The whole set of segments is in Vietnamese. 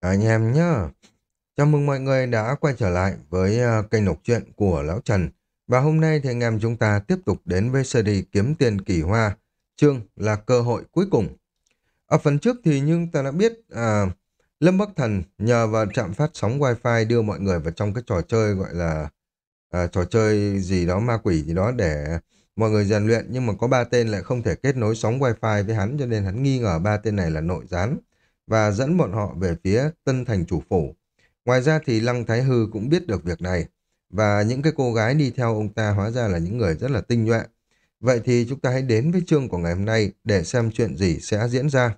Anh em nhá, chào mừng mọi người đã quay trở lại với à, kênh đọc truyện của Lão Trần. Và hôm nay thì anh em chúng ta tiếp tục đến với series Kiếm Tiền Kỳ Hoa, chương là cơ hội cuối cùng. Ở phần trước thì nhưng ta đã biết à, Lâm Bắc Thần nhờ vào trạm phát sóng wifi đưa mọi người vào trong cái trò chơi gọi là à, trò chơi gì đó ma quỷ gì đó để mọi người rèn luyện nhưng mà có ba tên lại không thể kết nối sóng wifi với hắn cho nên hắn nghi ngờ ba tên này là nội gián và dẫn bọn họ về phía Tân Thành chủ phủ. Ngoài ra thì Lăng Thái Hư cũng biết được việc này và những cái cô gái đi theo ông ta hóa ra là những người rất là tinh nhuệ. Vậy thì chúng ta hãy đến với chương của ngày hôm nay để xem chuyện gì sẽ diễn ra.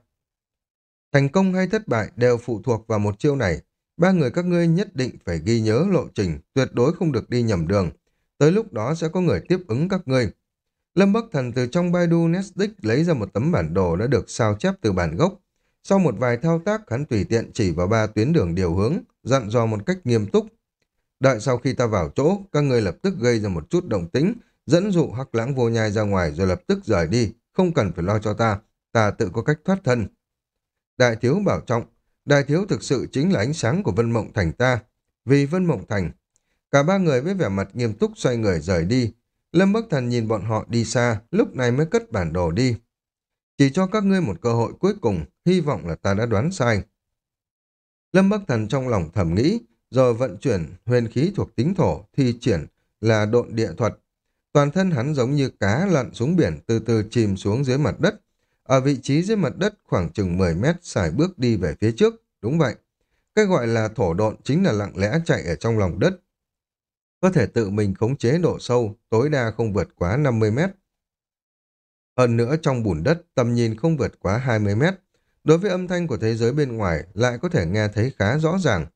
Thành công hay thất bại đều phụ thuộc vào một chiêu này. Ba người các ngươi nhất định phải ghi nhớ lộ trình, tuyệt đối không được đi nhầm đường. Tới lúc đó sẽ có người tiếp ứng các ngươi. Lâm Bắc Thần từ trong Baidu Nestic lấy ra một tấm bản đồ đã được sao chép từ bản gốc. Sau một vài thao tác, hắn tùy tiện chỉ vào ba tuyến đường điều hướng, dặn dò một cách nghiêm túc. Đợi sau khi ta vào chỗ, các người lập tức gây ra một chút động tĩnh, dẫn dụ hắc lãng vô nhai ra ngoài rồi lập tức rời đi, không cần phải lo cho ta, ta tự có cách thoát thân. Đại thiếu bảo trọng, đại thiếu thực sự chính là ánh sáng của Vân Mộng Thành ta. Vì Vân Mộng Thành, cả ba người với vẻ mặt nghiêm túc xoay người rời đi. Lâm Bắc Thần nhìn bọn họ đi xa, lúc này mới cất bản đồ đi. Chỉ cho các ngươi một cơ hội cuối cùng, hy vọng là ta đã đoán sai. Lâm Bắc Thần trong lòng thầm nghĩ, rồi vận chuyển huyền khí thuộc tính thổ, thi triển là độn địa thuật. Toàn thân hắn giống như cá lặn xuống biển từ từ chìm xuống dưới mặt đất. Ở vị trí dưới mặt đất khoảng chừng 10 mét xài bước đi về phía trước. Đúng vậy. Cái gọi là thổ độn chính là lặng lẽ chạy ở trong lòng đất. Có thể tự mình khống chế độ sâu, tối đa không vượt quá 50 mét. Hơn nữa trong bùn đất, tầm nhìn không vượt quá 20 mét. Đối với âm thanh của thế giới bên ngoài, lại có thể nghe thấy khá rõ ràng.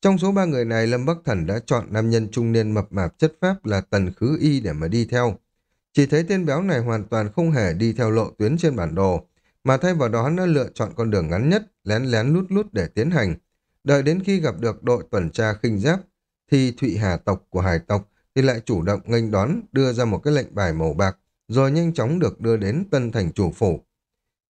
Trong số ba người này, Lâm Bắc Thần đã chọn nam nhân trung niên mập mạp chất pháp là Tần Khứ Y để mà đi theo. Chỉ thấy tên béo này hoàn toàn không hề đi theo lộ tuyến trên bản đồ, mà thay vào đó hắn đã lựa chọn con đường ngắn nhất, lén lén lút lút để tiến hành. Đợi đến khi gặp được đội tuần tra khinh giáp, thì Thụy Hà tộc của Hải tộc thì lại chủ động nghênh đón đưa ra một cái lệnh bài màu bạc rồi nhanh chóng được đưa đến tân thành chủ phủ.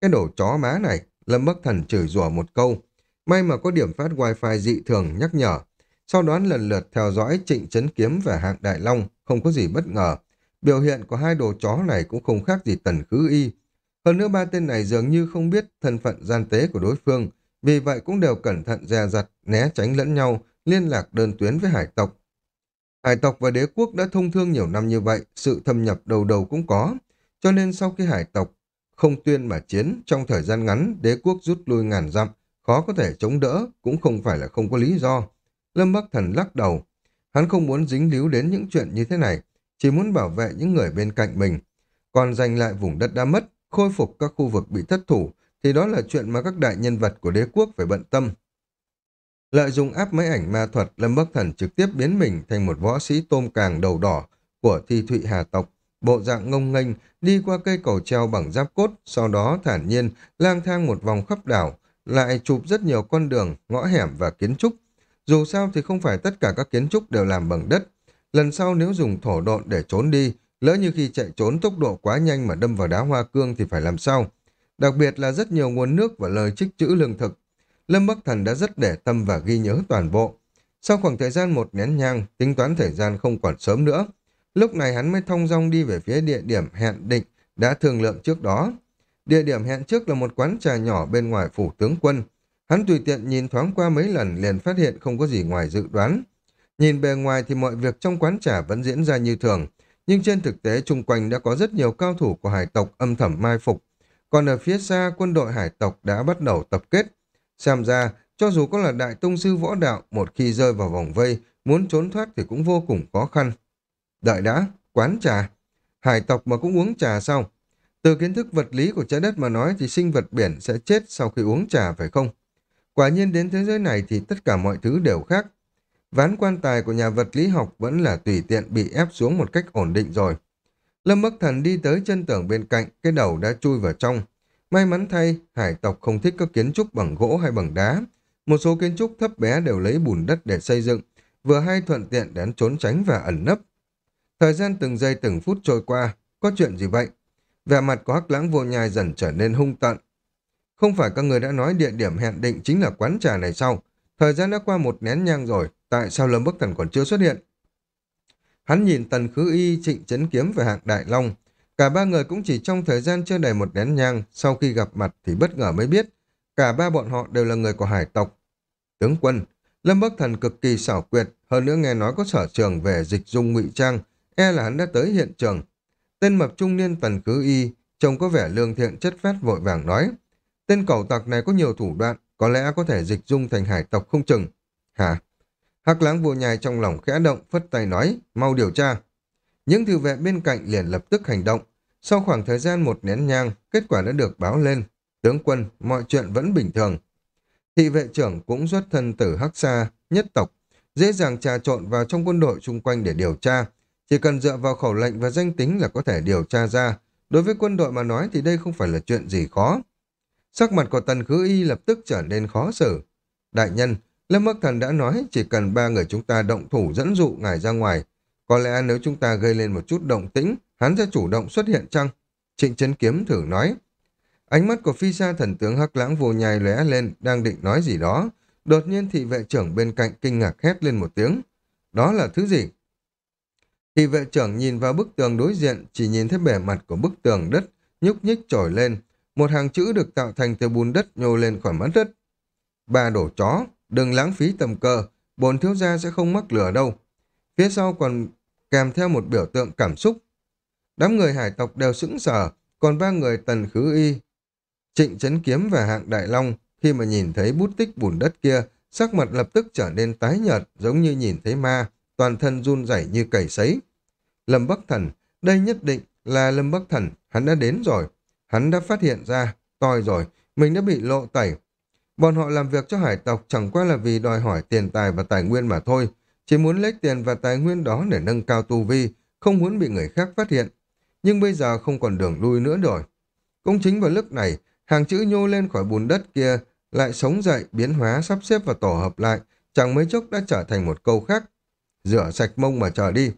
Cái đồ chó má này, Lâm Bắc Thần chửi rủa một câu. May mà có điểm phát wifi dị thường nhắc nhở. Sau đó lần lượt theo dõi trịnh chấn kiếm và hạng đại long, không có gì bất ngờ. Biểu hiện của hai đồ chó này cũng không khác gì tần khứ y. Hơn nữa ba tên này dường như không biết thân phận gian tế của đối phương, vì vậy cũng đều cẩn thận dè dặt, né tránh lẫn nhau, liên lạc đơn tuyến với hải tộc. Hải tộc và đế quốc đã thông thương nhiều năm như vậy, sự thâm nhập đầu đầu cũng có. Cho nên sau khi hải tộc không tuyên mà chiến, trong thời gian ngắn đế quốc rút lui ngàn dặm, khó có thể chống đỡ, cũng không phải là không có lý do. Lâm Bắc Thần lắc đầu. Hắn không muốn dính líu đến những chuyện như thế này, chỉ muốn bảo vệ những người bên cạnh mình. Còn giành lại vùng đất đã mất, khôi phục các khu vực bị thất thủ, thì đó là chuyện mà các đại nhân vật của đế quốc phải bận tâm. Lợi dụng áp máy ảnh ma thuật, Lâm Bắc Thần trực tiếp biến mình thành một võ sĩ tôm càng đầu đỏ của thi thụy hà tộc. Bộ dạng ngông nghênh, đi qua cây cầu treo bằng giáp cốt, sau đó thản nhiên lang thang một vòng khắp đảo, lại chụp rất nhiều con đường, ngõ hẻm và kiến trúc. Dù sao thì không phải tất cả các kiến trúc đều làm bằng đất. Lần sau nếu dùng thổ độn để trốn đi, lỡ như khi chạy trốn tốc độ quá nhanh mà đâm vào đá hoa cương thì phải làm sao? Đặc biệt là rất nhiều nguồn nước và lời trích chữ lương thực Lâm Bắc Thần đã rất để tâm và ghi nhớ toàn bộ. Sau khoảng thời gian một nén nhang, tính toán thời gian không còn sớm nữa. Lúc này hắn mới thông dong đi về phía địa điểm hẹn định đã thương lượng trước đó. Địa điểm hẹn trước là một quán trà nhỏ bên ngoài phủ tướng quân. Hắn tùy tiện nhìn thoáng qua mấy lần liền phát hiện không có gì ngoài dự đoán. Nhìn bề ngoài thì mọi việc trong quán trà vẫn diễn ra như thường, nhưng trên thực tế chung quanh đã có rất nhiều cao thủ của hải tộc âm thầm mai phục. Còn ở phía xa, quân đội hải tộc đã bắt đầu tập kết, Xem ra, cho dù có là đại tông sư võ đạo, một khi rơi vào vòng vây, muốn trốn thoát thì cũng vô cùng khó khăn. Đợi đã, quán trà. Hải tộc mà cũng uống trà sao? Từ kiến thức vật lý của trái đất mà nói thì sinh vật biển sẽ chết sau khi uống trà phải không? Quả nhiên đến thế giới này thì tất cả mọi thứ đều khác. Ván quan tài của nhà vật lý học vẫn là tùy tiện bị ép xuống một cách ổn định rồi. Lâm Bắc Thần đi tới chân tường bên cạnh, cái đầu đã chui vào trong. May mắn thay, hải tộc không thích các kiến trúc bằng gỗ hay bằng đá. Một số kiến trúc thấp bé đều lấy bùn đất để xây dựng, vừa hay thuận tiện đến trốn tránh và ẩn nấp. Thời gian từng giây từng phút trôi qua, có chuyện gì vậy? Vẻ mặt của hắc lãng vô nhai dần trở nên hung tận. Không phải các người đã nói địa điểm hẹn định chính là quán trà này sao? Thời gian đã qua một nén nhang rồi, tại sao Lâm Bắc Thần còn chưa xuất hiện? Hắn nhìn Tần Khứ Y, Trịnh Chấn Kiếm và Hạng Đại Long. Cả ba người cũng chỉ trong thời gian chưa đầy một nén nhang, sau khi gặp mặt thì bất ngờ mới biết. Cả ba bọn họ đều là người của hải tộc. Tướng quân, Lâm Bắc Thần cực kỳ xảo quyệt, hơn nữa nghe nói có sở trường về dịch dung ngụy trang, e là hắn đã tới hiện trường. Tên mập trung niên Tần cứ Y, trông có vẻ lương thiện chất phát vội vàng nói. Tên cẩu tặc này có nhiều thủ đoạn, có lẽ có thể dịch dung thành hải tộc không chừng. Hả? Hắc láng vô nhai trong lòng khẽ động, phất tay nói, mau điều tra. Những thư vệ bên cạnh liền lập tức hành động. Sau khoảng thời gian một nén nhang, kết quả đã được báo lên. Tướng quân, mọi chuyện vẫn bình thường. Thị vệ trưởng cũng xuất thân từ Hắc Sa, nhất tộc, dễ dàng trà trộn vào trong quân đội chung quanh để điều tra. Chỉ cần dựa vào khẩu lệnh và danh tính là có thể điều tra ra. Đối với quân đội mà nói thì đây không phải là chuyện gì khó. Sắc mặt của Tần Khứ Y lập tức trở nên khó xử. Đại nhân, Lâm Bắc Thần đã nói chỉ cần ba người chúng ta động thủ dẫn dụ ngài ra ngoài. Có lẽ nếu chúng ta gây lên một chút động tĩnh, hắn sẽ chủ động xuất hiện chăng? Trịnh Trấn Kiếm thử nói. Ánh mắt của phi sa thần tướng Hắc Lãng vô nhai lóe lên, đang định nói gì đó. Đột nhiên thị vệ trưởng bên cạnh kinh ngạc hét lên một tiếng. Đó là thứ gì? Thị vệ trưởng nhìn vào bức tường đối diện, chỉ nhìn thấy bề mặt của bức tường đất, nhúc nhích trồi lên. Một hàng chữ được tạo thành từ bùn đất nhô lên khỏi mặt đất. Ba đổ chó, đừng lãng phí tầm cơ, bồn thiếu gia sẽ không mắc lửa đâu. Phía sau còn kèm theo một biểu tượng cảm xúc. Đám người hải tộc đều sững sờ, còn ba người tần khứ y, trịnh chấn kiếm và hạng đại long, khi mà nhìn thấy bút tích bùn đất kia, sắc mặt lập tức trở nên tái nhợt, giống như nhìn thấy ma, toàn thân run rẩy như cầy sấy. Lâm Bắc Thần, đây nhất định là Lâm Bắc Thần, hắn đã đến rồi. Hắn đã phát hiện ra, toi rồi, mình đã bị lộ tẩy. Bọn họ làm việc cho hải tộc chẳng qua là vì đòi hỏi tiền tài và tài nguyên mà thôi, chỉ muốn lấy tiền và tài nguyên đó để nâng cao tu vi, không muốn bị người khác phát hiện. Nhưng bây giờ không còn đường lui nữa rồi. Cũng chính vào lúc này, hàng chữ nhô lên khỏi bùn đất kia lại sống dậy, biến hóa, sắp xếp và tổ hợp lại, chẳng mấy chốc đã trở thành một câu khác. Rửa sạch mông mà chờ đi.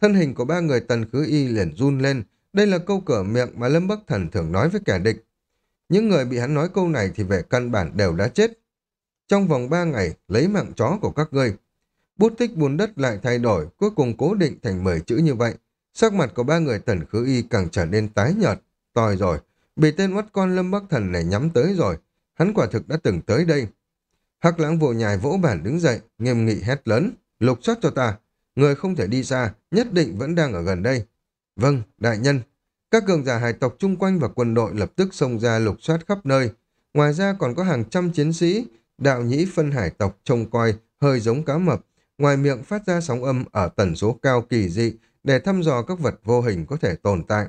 Thân hình của ba người tần khứ y liền run lên, đây là câu cửa miệng mà Lâm Bắc Thần thường nói với kẻ địch. Những người bị hắn nói câu này thì về căn bản đều đã chết. Trong vòng ba ngày, lấy mạng chó của các ngươi. Bút tích bùn đất lại thay đổi, cuối cùng cố định thành 10 chữ như vậy. Sắc mặt của ba người tần khứ y càng trở nên tái nhợt. Tòi rồi, bị tên mắt con Lâm Bắc Thần này nhắm tới rồi. Hắn quả thực đã từng tới đây. Hắc lãng vội nhài vỗ bản đứng dậy, nghiêm nghị hét lớn. Lục soát cho ta. Người không thể đi xa, nhất định vẫn đang ở gần đây. Vâng, đại nhân. Các cường giả hải tộc chung quanh và quân đội lập tức xông ra lục soát khắp nơi. Ngoài ra còn có hàng trăm chiến sĩ, đạo nhĩ phân hải tộc trông coi, hơi giống cá mập, ngoài miệng phát ra sóng âm ở tần số cao kỳ dị để thăm dò các vật vô hình có thể tồn tại.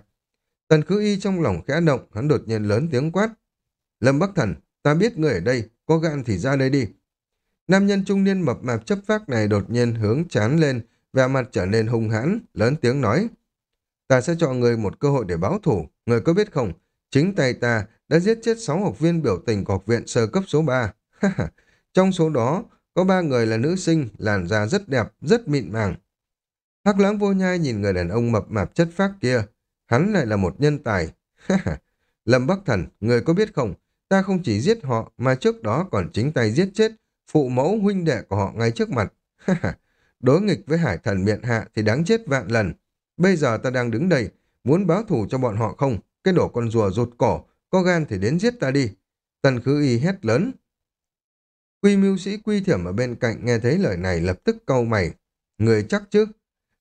Tần khứ y trong lòng khẽ động, hắn đột nhiên lớn tiếng quát. Lâm Bắc Thần, ta biết người ở đây, có gan thì ra đây đi. Nam nhân trung niên mập mạp chấp phác này đột nhiên hướng chán lên, vẻ mặt trở nên hung hãn, lớn tiếng nói. Ta sẽ cho người một cơ hội để báo thủ, người có biết không? Chính tay ta đã giết chết 6 học viên biểu tình của học viện sơ cấp số 3. Trong số đó, có ba người là nữ sinh, làn da rất đẹp, rất mịn màng. Hắc lãng vô nhai nhìn người đàn ông mập mạp chất phác kia. Hắn lại là một nhân tài. Lâm Bắc Thần, người có biết không? Ta không chỉ giết họ, mà trước đó còn chính tay giết chết phụ mẫu huynh đệ của họ ngay trước mặt. Đối nghịch với hải thần miệng hạ thì đáng chết vạn lần. Bây giờ ta đang đứng đây, muốn báo thù cho bọn họ không? Cái đổ con rùa rụt cổ, có gan thì đến giết ta đi. Tần khứ y hét lớn. Quy mưu sĩ quy thiểm ở bên cạnh nghe thấy lời này lập tức câu mày. Người chắc chứ?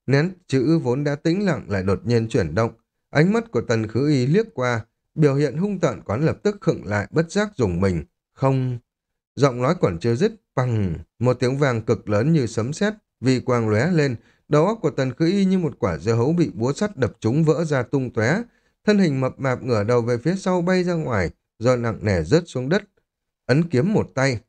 Nén chữ vốn đã tĩnh lặng lại đột nhiên chuyển động. Ánh mắt của tần khứ y liếc qua, biểu hiện hung tợn quán lập tức khựng lại bất giác dùng mình. Không... Giọng nói còn chưa dứt, bằng một tiếng vàng cực lớn như sấm sét vì quang lóe lên, đầu óc của tần khứ y như một quả dưa hấu bị búa sắt đập trúng vỡ ra tung tóe thân hình mập mạp ngửa đầu về phía sau bay ra ngoài, rồi nặng nề rớt xuống đất. Ấn kiếm một tay.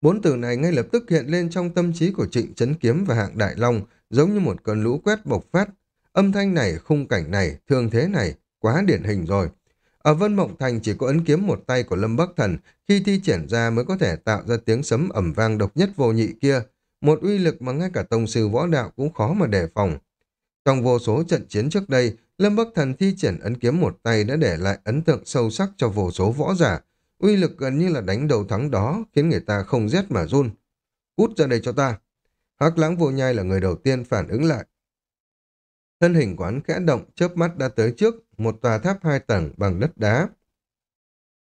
Bốn từ này ngay lập tức hiện lên trong tâm trí của trịnh chấn kiếm và hạng đại long, giống như một cơn lũ quét bộc phát. Âm thanh này, khung cảnh này, thương thế này, quá điển hình rồi. Ở Vân Mộng Thành chỉ có ấn kiếm một tay của Lâm Bắc Thần khi thi triển ra mới có thể tạo ra tiếng sấm ẩm vang độc nhất vô nhị kia, một uy lực mà ngay cả tông sư võ đạo cũng khó mà đề phòng. Trong vô số trận chiến trước đây, Lâm Bắc Thần thi triển ấn kiếm một tay đã để lại ấn tượng sâu sắc cho vô số võ giả, uy lực gần như là đánh đầu thắng đó, khiến người ta không rét mà run. Cút ra đây cho ta. Hắc lãng vô nhai là người đầu tiên phản ứng lại. Thân hình quán khẽ động, chớp mắt đã tới trước, một tòa tháp hai tầng bằng đất đá.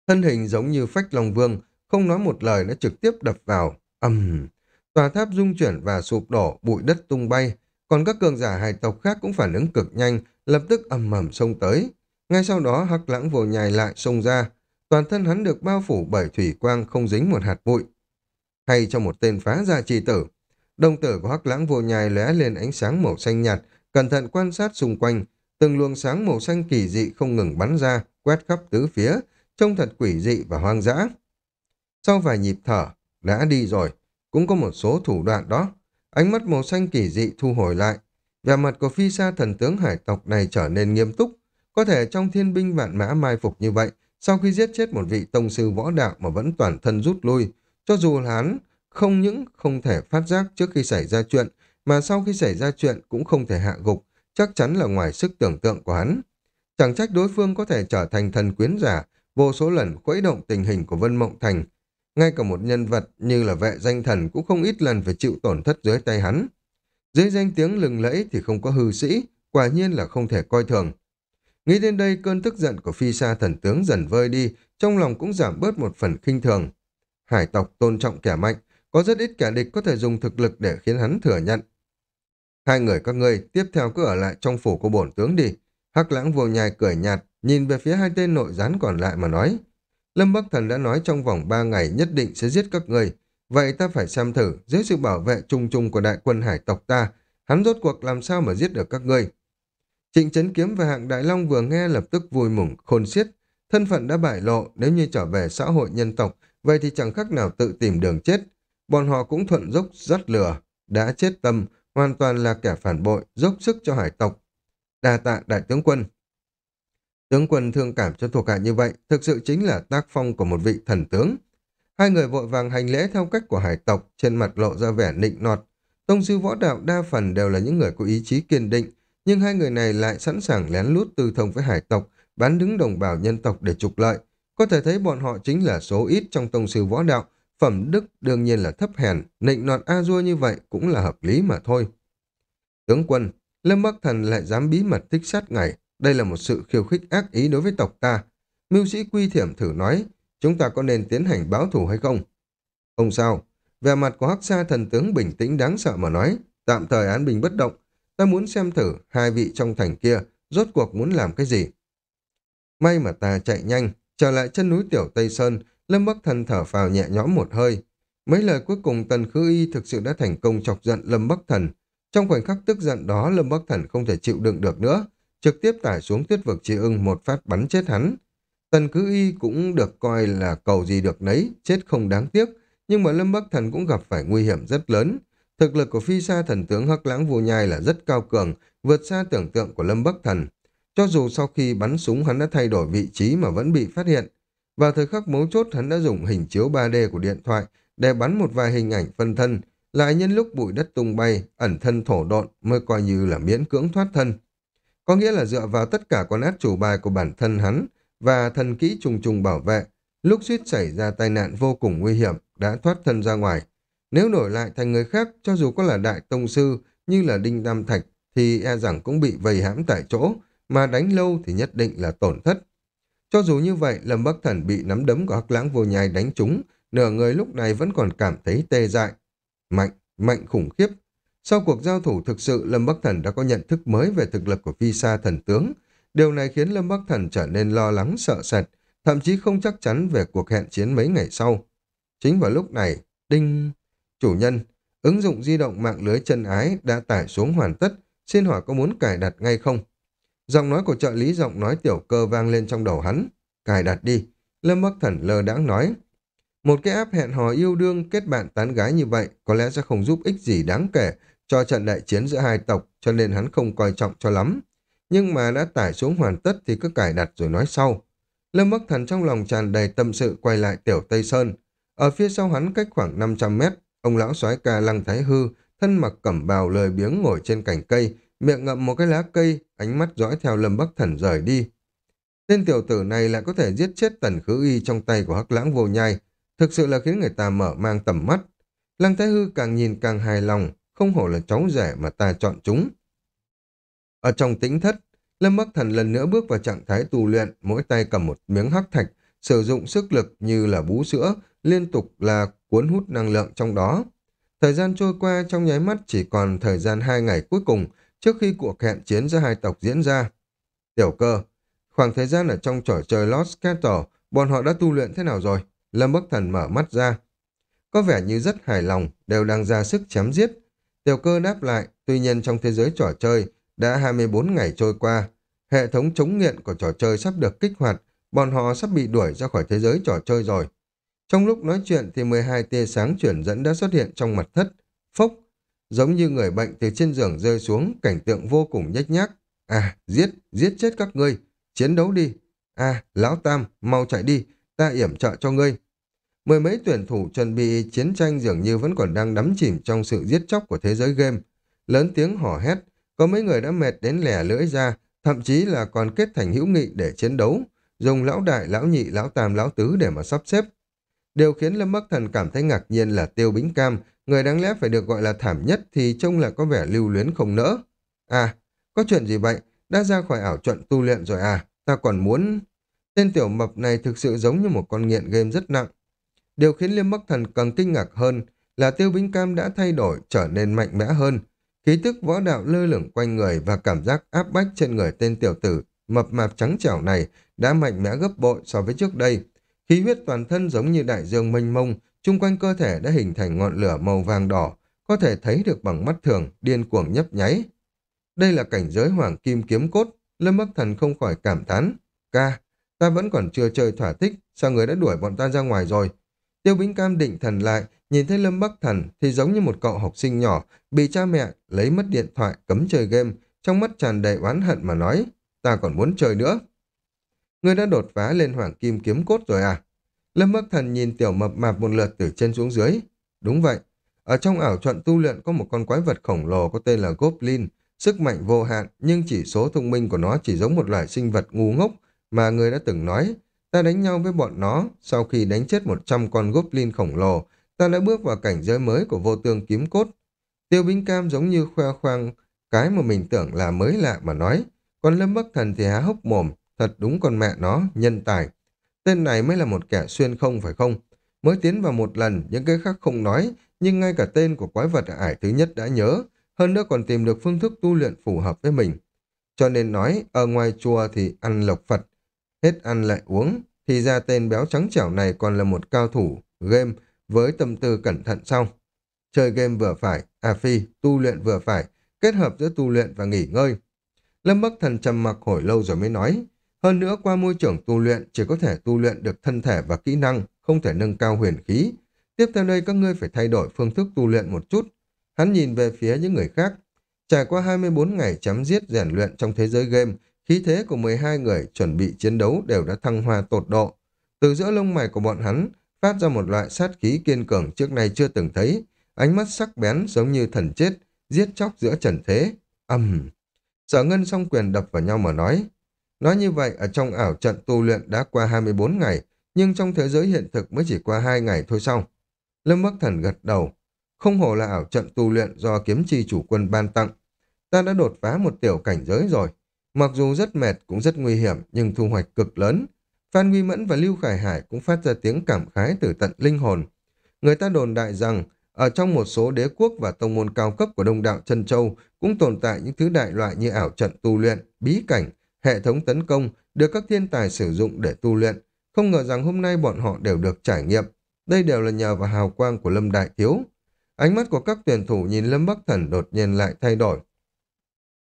Thân hình giống như phách long vương, không nói một lời đã trực tiếp đập vào. ầm Tòa tháp rung chuyển và sụp đổ, bụi đất tung bay. Còn các cường giả hài tộc khác cũng phản ứng cực nhanh, lập tức ầm ầm xông tới. Ngay sau đó hắc lãng vô nhài lại xông ra. Toàn thân hắn được bao phủ bởi thủy quang không dính một hạt bụi. Hay cho một tên phá gia trì tử. Đồng tử của hắc lãng vô nhai lóe lên ánh sáng màu xanh nhạt, cẩn thận quan sát xung quanh. Từng luồng sáng màu xanh kỳ dị không ngừng bắn ra, quét khắp tứ phía, trông thật quỷ dị và hoang dã. Sau vài nhịp thở, đã đi rồi, cũng có một số thủ đoạn đó. Ánh mắt màu xanh kỳ dị thu hồi lại. Vẻ mặt của phi sa thần tướng hải tộc này trở nên nghiêm túc. Có thể trong thiên binh vạn mã mai phục như vậy, sau khi giết chết một vị tông sư võ đạo mà vẫn toàn thân rút lui, cho dù là hắn không những không thể phát giác trước khi xảy ra chuyện, mà sau khi xảy ra chuyện cũng không thể hạ gục, chắc chắn là ngoài sức tưởng tượng của hắn. Chẳng trách đối phương có thể trở thành thần quyến giả, vô số lần khuấy động tình hình của Vân Mộng Thành. Ngay cả một nhân vật như là vệ danh thần cũng không ít lần phải chịu tổn thất dưới tay hắn. Dưới danh tiếng lừng lẫy thì không có hư sĩ, quả nhiên là không thể coi thường. Nghĩ đến đây cơn tức giận của phi sa thần tướng dần vơi đi, trong lòng cũng giảm bớt một phần khinh thường. Hải tộc tôn trọng kẻ mạnh, có rất ít kẻ địch có thể dùng thực lực để khiến hắn thừa nhận. Hai người các ngươi tiếp theo cứ ở lại trong phủ của bổn tướng đi. Hắc lãng vô nhai cười nhạt, nhìn về phía hai tên nội gián còn lại mà nói. Lâm Bắc Thần đã nói trong vòng ba ngày nhất định sẽ giết các ngươi. Vậy ta phải xem thử, dưới sự bảo vệ trung trung của đại quân hải tộc ta, hắn rốt cuộc làm sao mà giết được các ngươi. Trịnh Trấn Kiếm và Hạng Đại Long vừa nghe lập tức vui mừng, khôn xiết. Thân phận đã bại lộ, nếu như trở về xã hội nhân tộc, vậy thì chẳng khác nào tự tìm đường chết. Bọn họ cũng thuận dốc rất lừa, đã chết tâm, hoàn toàn là kẻ phản bội, dốc sức cho hải tộc. Đa tạ đại tướng quân. Tướng quân thương cảm cho thuộc hạ như vậy, thực sự chính là tác phong của một vị thần tướng. Hai người vội vàng hành lễ theo cách của hải tộc, trên mặt lộ ra vẻ nịnh nọt. Tông sư võ đạo đa phần đều là những người có ý chí kiên định, nhưng hai người này lại sẵn sàng lén lút tư thông với hải tộc, bán đứng đồng bào nhân tộc để trục lợi. Có thể thấy bọn họ chính là số ít trong tông sư võ đạo, phẩm đức đương nhiên là thấp hèn, nịnh nọt a dua như vậy cũng là hợp lý mà thôi. Tướng quân, Lâm Bắc Thần lại dám bí mật thích sát ngài, đây là một sự khiêu khích ác ý đối với tộc ta. Mưu sĩ Quy Thiểm thử nói, chúng ta có nên tiến hành báo thù hay không? Không sao, về mặt của Hắc Sa thần tướng bình tĩnh đáng sợ mà nói, tạm thời án bình bất động, ta muốn xem thử hai vị trong thành kia rốt cuộc muốn làm cái gì. May mà ta chạy nhanh, trở lại chân núi Tiểu Tây Sơn, Lâm Bắc Thần thở phào nhẹ nhõm một hơi. Mấy lời cuối cùng Tần Khư Y thực sự đã thành công chọc giận Lâm Bắc Thần. Trong khoảnh khắc tức giận đó, Lâm Bắc Thần không thể chịu đựng được nữa, trực tiếp tải xuống tuyết vực chi ưng một phát bắn chết hắn. Tần Khư Y cũng được coi là cầu gì được nấy, chết không đáng tiếc, nhưng mà Lâm Bắc Thần cũng gặp phải nguy hiểm rất lớn. Thực lực của phi sa thần tướng Hắc Lãng Vô Nhai là rất cao cường, vượt xa tưởng tượng của Lâm Bắc Thần. Cho dù sau khi bắn súng hắn đã thay đổi vị trí mà vẫn bị phát hiện, vào thời khắc mấu chốt hắn đã dùng hình chiếu 3D của điện thoại để bắn một vài hình ảnh phân thân, lại nhân lúc bụi đất tung bay, ẩn thân thổ độn mới coi như là miễn cưỡng thoát thân. Có nghĩa là dựa vào tất cả con át chủ bài của bản thân hắn và thần kỹ trùng trùng bảo vệ, lúc suýt xảy ra tai nạn vô cùng nguy hiểm, đã thoát thân ra ngoài. Nếu đổi lại thành người khác, cho dù có là đại tông sư như là Đinh Nam Thạch, thì e rằng cũng bị vây hãm tại chỗ, mà đánh lâu thì nhất định là tổn thất. Cho dù như vậy, Lâm Bắc Thần bị nắm đấm của Hắc Lãng vô nhai đánh trúng, nửa người lúc này vẫn còn cảm thấy tê dại. Mạnh, mạnh khủng khiếp. Sau cuộc giao thủ thực sự, Lâm Bắc Thần đã có nhận thức mới về thực lực của phi sa thần tướng. Điều này khiến Lâm Bắc Thần trở nên lo lắng sợ sệt, thậm chí không chắc chắn về cuộc hẹn chiến mấy ngày sau. Chính vào lúc này, Đinh... Chủ nhân, ứng dụng di động mạng lưới chân ái đã tải xuống hoàn tất, xin hỏi có muốn cài đặt ngay không? Giọng nói của trợ lý giọng nói tiểu cơ vang lên trong đầu hắn. Cài đặt đi. Lâm Bắc Thần lơ đãng nói. Một cái app hẹn hò yêu đương kết bạn tán gái như vậy có lẽ sẽ không giúp ích gì đáng kể cho trận đại chiến giữa hai tộc cho nên hắn không coi trọng cho lắm. Nhưng mà đã tải xuống hoàn tất thì cứ cài đặt rồi nói sau. Lâm Bắc Thần trong lòng tràn đầy tâm sự quay lại tiểu Tây Sơn. Ở phía sau hắn cách khoảng 500 mét, ông lão soái ca Lăng Thái Hư, thân mặc cẩm bào lời biếng ngồi trên cành cây, miệng ngậm một cái lá cây, ánh mắt dõi theo Lâm Bắc Thần rời đi. Tên tiểu tử này lại có thể giết chết tần khứ y trong tay của hắc lãng vô nhai, thực sự là khiến người ta mở mang tầm mắt. Lăng Thái Hư càng nhìn càng hài lòng, không hổ là cháu rẻ mà ta chọn chúng. Ở trong tĩnh thất, Lâm Bắc Thần lần nữa bước vào trạng thái tu luyện, mỗi tay cầm một miếng hắc thạch, sử dụng sức lực như là bú sữa, liên tục là cuốn hút năng lượng trong đó. Thời gian trôi qua trong nháy mắt chỉ còn thời gian hai ngày cuối cùng trước khi cuộc hẹn chiến giữa hai tộc diễn ra. Tiểu cơ, khoảng thời gian ở trong trò chơi Lost Castle, bọn họ đã tu luyện thế nào rồi? Lâm Bắc Thần mở mắt ra. Có vẻ như rất hài lòng, đều đang ra sức chém giết. Tiểu cơ đáp lại, tuy nhiên trong thế giới trò chơi, đã 24 ngày trôi qua, hệ thống chống nghiện của trò chơi sắp được kích hoạt, bọn họ sắp bị đuổi ra khỏi thế giới trò chơi rồi. Trong lúc nói chuyện thì 12 tia sáng chuyển dẫn đã xuất hiện trong mặt thất. Phốc, giống như người bệnh từ trên giường rơi xuống, cảnh tượng vô cùng nhếch nhác. À, giết, giết chết các ngươi, chiến đấu đi. À, lão tam, mau chạy đi, ta yểm trợ cho ngươi. Mười mấy tuyển thủ chuẩn bị chiến tranh dường như vẫn còn đang đắm chìm trong sự giết chóc của thế giới game. Lớn tiếng hò hét, có mấy người đã mệt đến lẻ lưỡi ra, thậm chí là còn kết thành hữu nghị để chiến đấu, dùng lão đại, lão nhị, lão tam, lão tứ để mà sắp xếp. Điều khiến Lâm Bắc Thần cảm thấy ngạc nhiên là Tiêu Bính Cam, người đáng lẽ phải được gọi là thảm nhất thì trông lại có vẻ lưu luyến không nỡ. À, có chuyện gì vậy? Đã ra khỏi ảo trận tu luyện rồi à? Ta còn muốn... Tên tiểu mập này thực sự giống như một con nghiện game rất nặng. Điều khiến Liêm Bắc Thần càng kinh ngạc hơn là Tiêu Bính Cam đã thay đổi, trở nên mạnh mẽ hơn. Khí tức võ đạo lơ lửng quanh người và cảm giác áp bách trên người tên tiểu tử mập mạp trắng trẻo này đã mạnh mẽ gấp bội so với trước đây. Khí huyết toàn thân giống như đại dương mênh mông, chung quanh cơ thể đã hình thành ngọn lửa màu vàng đỏ, có thể thấy được bằng mắt thường, điên cuồng nhấp nháy. Đây là cảnh giới hoàng kim kiếm cốt, Lâm Bắc Thần không khỏi cảm thán. Ca, ta vẫn còn chưa chơi thỏa thích, sao người đã đuổi bọn ta ra ngoài rồi? Tiêu Bính Cam định thần lại, nhìn thấy Lâm Bắc Thần thì giống như một cậu học sinh nhỏ, bị cha mẹ lấy mất điện thoại, cấm chơi game, trong mắt tràn đầy oán hận mà nói, ta còn muốn chơi nữa. Người đã đột phá lên hoàng kim kiếm cốt rồi à? Lâm Bắc Thần nhìn tiểu mập mạp một lượt từ trên xuống dưới. Đúng vậy, ở trong ảo trận tu luyện có một con quái vật khổng lồ có tên là Goblin, sức mạnh vô hạn nhưng chỉ số thông minh của nó chỉ giống một loài sinh vật ngu ngốc mà người đã từng nói. Ta đánh nhau với bọn nó, sau khi đánh chết 100 con Goblin khổng lồ, ta đã bước vào cảnh giới mới của vô tương kiếm cốt. Tiêu Bính Cam giống như khoe khoang cái mà mình tưởng là mới lạ mà nói. Còn Lâm Bắc Thần thì há hốc mồm, thật đúng con mẹ nó, nhân tài. Tên này mới là một kẻ xuyên không phải không? Mới tiến vào một lần, những cái khác không nói, nhưng ngay cả tên của quái vật ải thứ nhất đã nhớ, hơn nữa còn tìm được phương thức tu luyện phù hợp với mình. Cho nên nói, ở ngoài chùa thì ăn lộc Phật, hết ăn lại uống, thì ra tên béo trắng trẻo này còn là một cao thủ, game, với tâm tư cẩn thận sau Chơi game vừa phải, à phi, tu luyện vừa phải, kết hợp giữa tu luyện và nghỉ ngơi. Lâm Bắc Thần trầm mặc hồi lâu rồi mới nói, hơn nữa qua môi trường tu luyện chỉ có thể tu luyện được thân thể và kỹ năng, không thể nâng cao huyền khí. Tiếp theo đây các ngươi phải thay đổi phương thức tu luyện một chút. Hắn nhìn về phía những người khác. Trải qua 24 ngày chấm giết rèn luyện trong thế giới game, khí thế của 12 người chuẩn bị chiến đấu đều đã thăng hoa tột độ. Từ giữa lông mày của bọn hắn phát ra một loại sát khí kiên cường trước nay chưa từng thấy, ánh mắt sắc bén giống như thần chết, giết chóc giữa trần thế. ầm Sở Ngân song quyền đập vào nhau mà nói. Nói như vậy, ở trong ảo trận tu luyện đã qua 24 ngày, nhưng trong thế giới hiện thực mới chỉ qua 2 ngày thôi xong. Lâm Bắc Thần gật đầu. Không hổ là ảo trận tu luyện do kiếm chi chủ quân ban tặng. Ta đã đột phá một tiểu cảnh giới rồi. Mặc dù rất mệt cũng rất nguy hiểm nhưng thu hoạch cực lớn. Phan Nguy Mẫn và Lưu Khải Hải cũng phát ra tiếng cảm khái từ tận linh hồn. Người ta đồn đại rằng ở trong một số đế quốc và tông môn cao cấp của đông đạo chân châu cũng tồn tại những thứ đại loại như ảo trận tu luyện, bí cảnh, hệ thống tấn công được các thiên tài sử dụng để tu luyện. Không ngờ rằng hôm nay bọn họ đều được trải nghiệm. Đây đều là nhờ vào hào quang của Lâm Đại Thiếu. Ánh mắt của các tuyển thủ nhìn Lâm Bắc Thần đột nhiên lại thay đổi.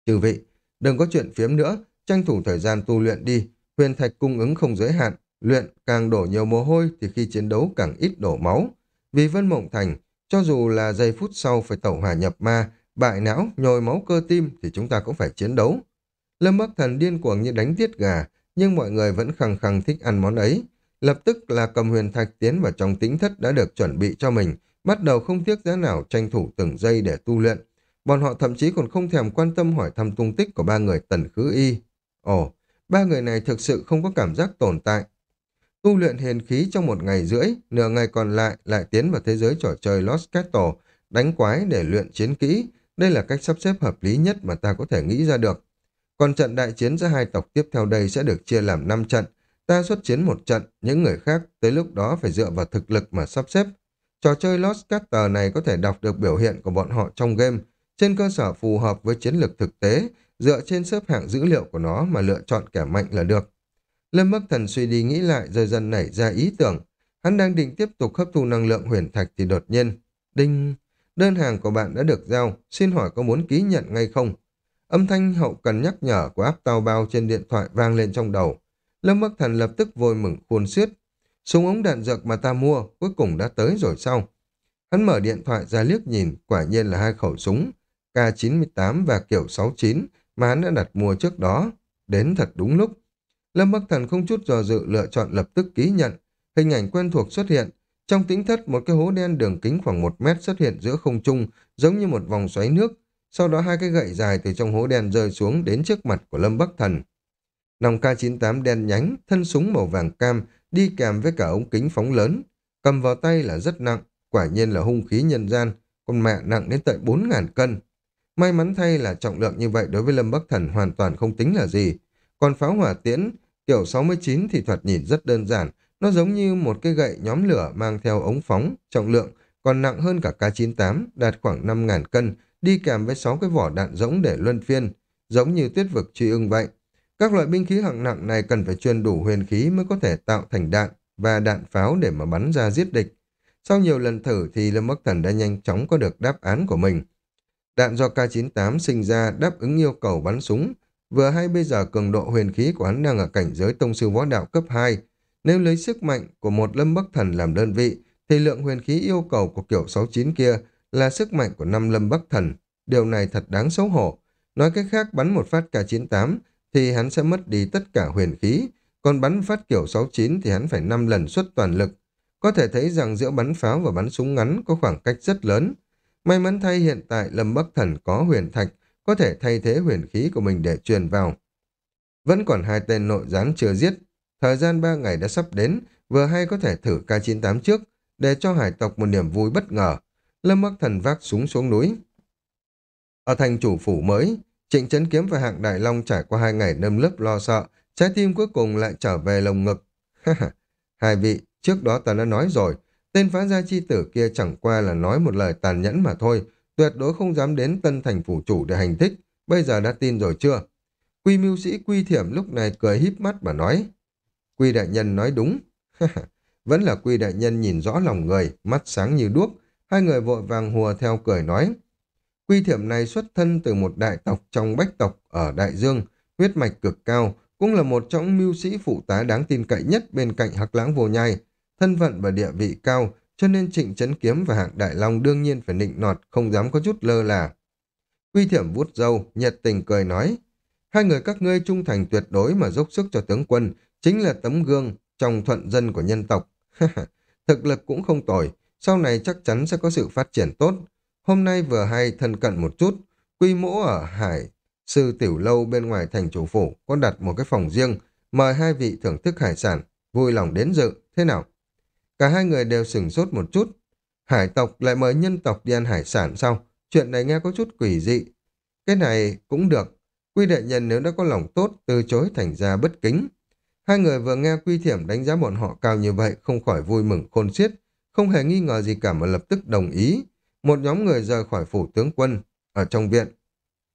Chư vị, đừng có chuyện phiếm nữa, tranh thủ thời gian tu luyện đi. Huyền thạch cung ứng không giới hạn, luyện càng đổ nhiều mồ hôi thì khi chiến đấu càng ít đổ máu. Vì Vân Mộng Thành, cho dù là giây phút sau phải tẩu hỏa nhập ma, bại não, nhồi máu cơ tim thì chúng ta cũng phải chiến đấu. Lâm Bắc Thần điên cuồng như đánh tiết gà, nhưng mọi người vẫn khăng khăng thích ăn món ấy. Lập tức là cầm huyền thạch tiến vào trong tĩnh thất đã được chuẩn bị cho mình, bắt đầu không tiếc giá nào tranh thủ từng giây để tu luyện. Bọn họ thậm chí còn không thèm quan tâm hỏi thăm tung tích của ba người tần khứ y. Ồ, ba người này thực sự không có cảm giác tồn tại. Tu luyện huyền khí trong một ngày rưỡi, nửa ngày còn lại lại tiến vào thế giới trò chơi Lost Castle, đánh quái để luyện chiến kỹ. Đây là cách sắp xếp hợp lý nhất mà ta có thể nghĩ ra được. Còn trận đại chiến giữa hai tộc tiếp theo đây sẽ được chia làm 5 trận. Ta xuất chiến một trận, những người khác tới lúc đó phải dựa vào thực lực mà sắp xếp. Trò chơi Lost Caster này có thể đọc được biểu hiện của bọn họ trong game, trên cơ sở phù hợp với chiến lược thực tế, dựa trên xếp hạng dữ liệu của nó mà lựa chọn kẻ mạnh là được. Lâm Bắc Thần suy đi nghĩ lại rồi dần nảy ra ý tưởng. Hắn đang định tiếp tục hấp thu năng lượng huyền thạch thì đột nhiên. Đinh! Đơn hàng của bạn đã được giao, xin hỏi có muốn ký nhận ngay không? Âm thanh hậu cần nhắc nhở của áp tàu bao trên điện thoại vang lên trong đầu. Lâm Bắc Thần lập tức vui mừng khuôn xiết. Súng ống đạn dược mà ta mua cuối cùng đã tới rồi sau Hắn mở điện thoại ra liếc nhìn, quả nhiên là hai khẩu súng, K98 và kiểu 69 mà hắn đã đặt mua trước đó. Đến thật đúng lúc. Lâm Bắc Thần không chút do dự lựa chọn lập tức ký nhận. Hình ảnh quen thuộc xuất hiện. Trong tĩnh thất, một cái hố đen đường kính khoảng một mét xuất hiện giữa không trung, giống như một vòng xoáy nước. Sau đó hai cái gậy dài từ trong hố đen rơi xuống đến trước mặt của Lâm Bắc Thần. Nòng K98 đen nhánh, thân súng màu vàng cam, đi kèm với cả ống kính phóng lớn. Cầm vào tay là rất nặng, quả nhiên là hung khí nhân gian, con mẹ nặng đến tận 4.000 cân. May mắn thay là trọng lượng như vậy đối với Lâm Bắc Thần hoàn toàn không tính là gì. Còn pháo hỏa tiễn, kiểu 69 thì thoạt nhìn rất đơn giản, nó giống như một cái gậy nhóm lửa mang theo ống phóng, trọng lượng còn nặng hơn cả K98, đạt khoảng 5.000 cân, đi kèm với 6 cái vỏ đạn rỗng để luân phiên, giống như tuyết vực truy ưng vậy. Các loại binh khí hạng nặng này cần phải truyền đủ huyền khí mới có thể tạo thành đạn và đạn pháo để mà bắn ra giết địch. Sau nhiều lần thử thì Lâm Bắc Thần đã nhanh chóng có được đáp án của mình. Đạn do K98 sinh ra đáp ứng yêu cầu bắn súng, vừa hay bây giờ cường độ huyền khí của hắn đang ở cảnh giới tông sư võ đạo cấp 2. Nếu lấy sức mạnh của một Lâm Bắc Thần làm đơn vị, thì lượng huyền khí yêu cầu của kiểu 69 kia là sức mạnh của năm Lâm Bắc Thần. Điều này thật đáng xấu hổ. Nói cách khác, bắn một phát K98 thì hắn sẽ mất đi tất cả huyền khí, còn bắn phát kiểu 69 thì hắn phải 5 lần xuất toàn lực. Có thể thấy rằng giữa bắn pháo và bắn súng ngắn có khoảng cách rất lớn. May mắn thay hiện tại Lâm Bắc Thần có huyền thạch, có thể thay thế huyền khí của mình để truyền vào. Vẫn còn hai tên nội gián chưa giết. Thời gian 3 ngày đã sắp đến, vừa hay có thể thử K98 trước, để cho hải tộc một niềm vui bất ngờ. Lâm Bắc Thần vác súng xuống núi. Ở thành chủ phủ mới, Trịnh Trấn Kiếm và Hạng Đại Long trải qua hai ngày nâm lớp lo sợ, trái tim cuối cùng lại trở về lồng ngực. hai vị, trước đó ta đã nói rồi, tên phá gia chi tử kia chẳng qua là nói một lời tàn nhẫn mà thôi, tuyệt đối không dám đến tân thành phủ chủ để hành thích, bây giờ đã tin rồi chưa? Quy mưu sĩ Quy Thiểm lúc này cười híp mắt mà nói. Quy đại nhân nói đúng. Vẫn là Quy đại nhân nhìn rõ lòng người, mắt sáng như đuốc, hai người vội vàng hùa theo cười nói. Quy thiểm này xuất thân từ một đại tộc trong bách tộc ở Đại Dương, huyết mạch cực cao, cũng là một trong mưu sĩ phụ tá đáng tin cậy nhất bên cạnh Hắc Lãng Vô Nhai, thân phận và địa vị cao, cho nên Trịnh Chấn Kiếm và Hạng Đại Long đương nhiên phải nịnh nọt, không dám có chút lơ là. Quy thiểm vút dâu, nhiệt tình cười nói, hai người các ngươi trung thành tuyệt đối mà dốc sức cho tướng quân, chính là tấm gương trong thuận dân của nhân tộc. Thực lực cũng không tồi, sau này chắc chắn sẽ có sự phát triển tốt, Hôm nay vừa hay thân cận một chút, quy mỗ ở Hải, sư tiểu lâu bên ngoài thành chủ phủ có đặt một cái phòng riêng, mời hai vị thưởng thức hải sản, vui lòng đến dự, thế nào? Cả hai người đều sửng sốt một chút. Hải tộc lại mời nhân tộc đi ăn hải sản sao? Chuyện này nghe có chút quỷ dị. Cái này cũng được. Quy đại nhân nếu đã có lòng tốt, từ chối thành ra bất kính. Hai người vừa nghe quy thiểm đánh giá bọn họ cao như vậy, không khỏi vui mừng khôn xiết, không hề nghi ngờ gì cả mà lập tức đồng ý một nhóm người rời khỏi phủ tướng quân ở trong viện.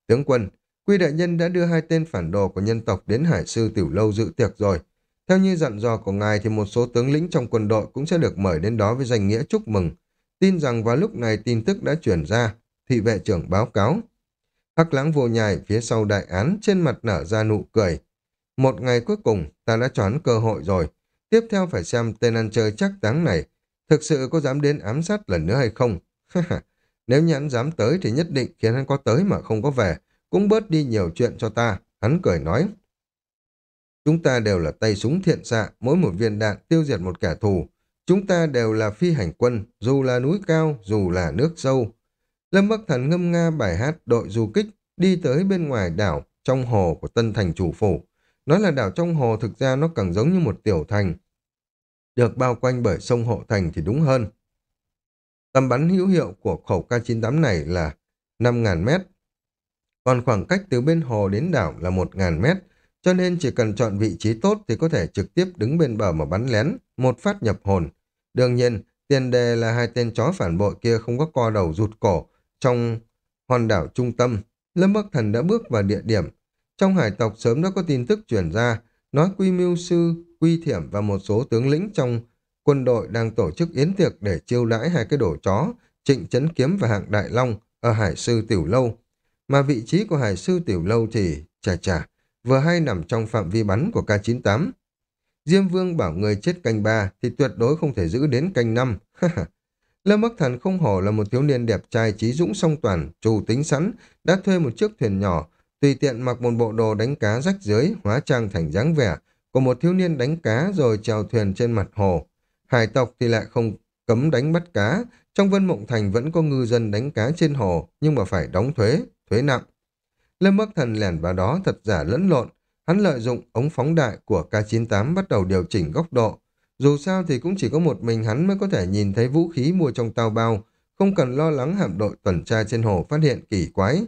Tướng quân, Quy đại nhân đã đưa hai tên phản đồ của nhân tộc đến Hải sư tiểu lâu dự tiệc rồi. Theo như dặn dò của ngài thì một số tướng lĩnh trong quân đội cũng sẽ được mời đến đó với danh nghĩa chúc mừng. Tin rằng vào lúc này tin tức đã chuyển ra, thị vệ trưởng báo cáo. Hắc lãng vô nhài phía sau đại án trên mặt nở ra nụ cười. Một ngày cuối cùng ta đã choán cơ hội rồi. Tiếp theo phải xem tên ăn chơi chắc táng này thực sự có dám đến ám sát lần nữa hay không. Nếu nhãn dám tới thì nhất định khiến hắn có tới mà không có về, cũng bớt đi nhiều chuyện cho ta. Hắn cười nói. Chúng ta đều là tay súng thiện xạ, mỗi một viên đạn tiêu diệt một kẻ thù. Chúng ta đều là phi hành quân, dù là núi cao, dù là nước sâu. Lâm Bắc Thần ngâm nga bài hát đội du kích đi tới bên ngoài đảo trong hồ của Tân Thành Chủ Phủ. Nói là đảo trong hồ thực ra nó càng giống như một tiểu thành. Được bao quanh bởi sông hộ thành thì đúng hơn. Tầm bắn hữu hiệu của khẩu K-98 này là 5.000 mét. Còn khoảng cách từ bên hồ đến đảo là 1.000 mét, cho nên chỉ cần chọn vị trí tốt thì có thể trực tiếp đứng bên bờ mà bắn lén, một phát nhập hồn. Đương nhiên, tiền đề là hai tên chó phản bội kia không có co đầu rụt cổ trong hòn đảo trung tâm. Lâm Bắc Thần đã bước vào địa điểm. Trong hải tộc sớm đã có tin tức truyền ra, nói Quy Mưu Sư, Quy Thiểm và một số tướng lĩnh trong quân đội đang tổ chức yến tiệc để chiêu đãi hai cái đổ chó, Trịnh Chấn Kiếm và Hạng Đại Long ở Hải Sư Tiểu Lâu. Mà vị trí của Hải Sư Tiểu Lâu thì, chà chà, vừa hay nằm trong phạm vi bắn của K-98. Diêm Vương bảo người chết canh ba thì tuyệt đối không thể giữ đến canh năm. Lâm Bắc Thần không hổ là một thiếu niên đẹp trai trí dũng song toàn, trù tính sẵn, đã thuê một chiếc thuyền nhỏ, tùy tiện mặc một bộ đồ đánh cá rách dưới, hóa trang thành dáng vẻ của một thiếu niên đánh cá rồi chèo thuyền trên mặt hồ. Hải tộc thì lại không cấm đánh bắt cá, trong Vân Mộng Thành vẫn có ngư dân đánh cá trên hồ, nhưng mà phải đóng thuế, thuế nặng. Lâm Bắc Thần lẻn vào đó thật giả lẫn lộn, hắn lợi dụng ống phóng đại của K-98 bắt đầu điều chỉnh góc độ. Dù sao thì cũng chỉ có một mình hắn mới có thể nhìn thấy vũ khí mua trong tàu bao, không cần lo lắng hạm đội tuần tra trên hồ phát hiện kỳ quái.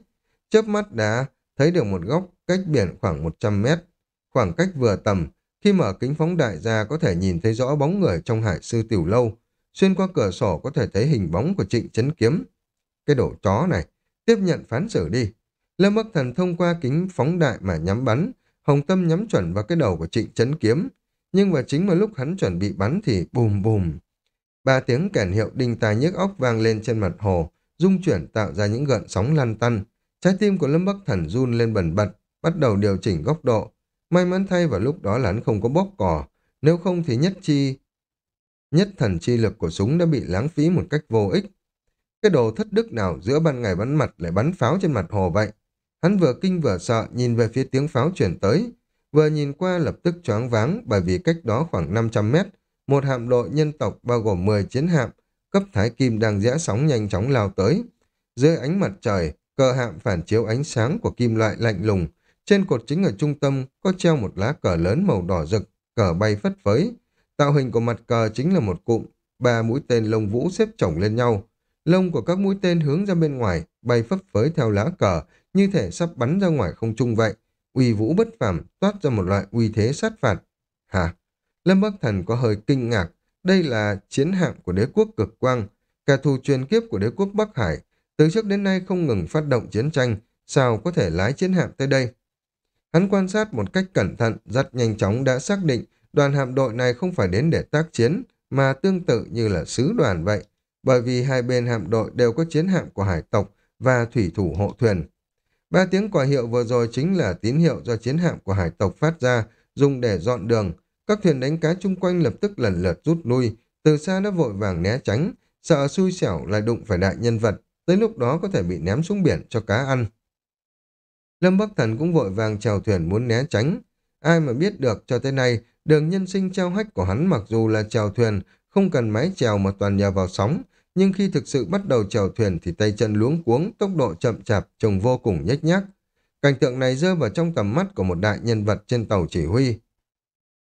Chớp mắt đã thấy được một góc cách biển khoảng 100 mét. Khoảng cách vừa tầm, khi mở kính phóng đại ra có thể nhìn thấy rõ bóng người trong hải sư tiểu lâu. Xuyên qua cửa sổ có thể thấy hình bóng của trịnh chấn kiếm. Cái đổ chó này, tiếp nhận phán xử đi. Lâm Bắc Thần thông qua kính phóng đại mà nhắm bắn, Hồng Tâm nhắm chuẩn vào cái đầu của trịnh chấn kiếm. Nhưng mà chính vào lúc hắn chuẩn bị bắn thì bùm bùm. Ba tiếng kèn hiệu đinh tai nhức óc vang lên trên mặt hồ, dung chuyển tạo ra những gợn sóng lăn tăn. Trái tim của Lâm Bắc Thần run lên bần bật, bắt đầu điều chỉnh góc độ. May mắn thay vào lúc đó là hắn không có bóp cò, nếu không thì nhất chi nhất thần chi lực của súng đã bị lãng phí một cách vô ích. Cái đồ thất đức nào giữa ban ngày bắn mặt lại bắn pháo trên mặt hồ vậy? Hắn vừa kinh vừa sợ nhìn về phía tiếng pháo chuyển tới. Vừa nhìn qua lập tức choáng váng bởi vì cách đó khoảng 500 mét, một hạm đội nhân tộc bao gồm 10 chiến hạm, cấp thái kim đang rẽ sóng nhanh chóng lao tới. Dưới ánh mặt trời, cờ hạm phản chiếu ánh sáng của kim loại lạnh lùng. Trên cột chính ở trung tâm có treo một lá cờ lớn màu đỏ rực, cờ bay phất phới. Tạo hình của mặt cờ chính là một cụm, ba mũi tên lông vũ xếp chồng lên nhau. Lông của các mũi tên hướng ra bên ngoài, bay phấp phới theo lá cờ, như thể sắp bắn ra ngoài không trung vậy. Uy vũ bất phàm toát ra một loại uy thế sát phạt. Hả? Lâm Bắc Thần có hơi kinh ngạc. Đây là chiến hạm của đế quốc cực quang, cả thù truyền kiếp của đế quốc Bắc Hải. Từ trước đến nay không ngừng phát động chiến tranh, sao có thể lái chiến hạm tới đây? Hắn quan sát một cách cẩn thận, rất nhanh chóng đã xác định đoàn hạm đội này không phải đến để tác chiến, mà tương tự như là sứ đoàn vậy, bởi vì hai bên hạm đội đều có chiến hạm của hải tộc và thủy thủ hộ thuyền. Ba tiếng quả hiệu vừa rồi chính là tín hiệu do chiến hạm của hải tộc phát ra, dùng để dọn đường. Các thuyền đánh cá chung quanh lập tức lần lượt rút lui, từ xa đã vội vàng né tránh, sợ xui xẻo lại đụng phải đại nhân vật, tới lúc đó có thể bị ném xuống biển cho cá ăn. Lâm Bắc Thần cũng vội vàng chèo thuyền muốn né tránh. Ai mà biết được cho tới nay, đường nhân sinh treo hách của hắn mặc dù là chèo thuyền, không cần mái chèo mà toàn nhờ vào sóng, nhưng khi thực sự bắt đầu chèo thuyền thì tay chân luống cuống, tốc độ chậm chạp, trông vô cùng nhếch nhác. Cảnh tượng này rơi vào trong tầm mắt của một đại nhân vật trên tàu chỉ huy.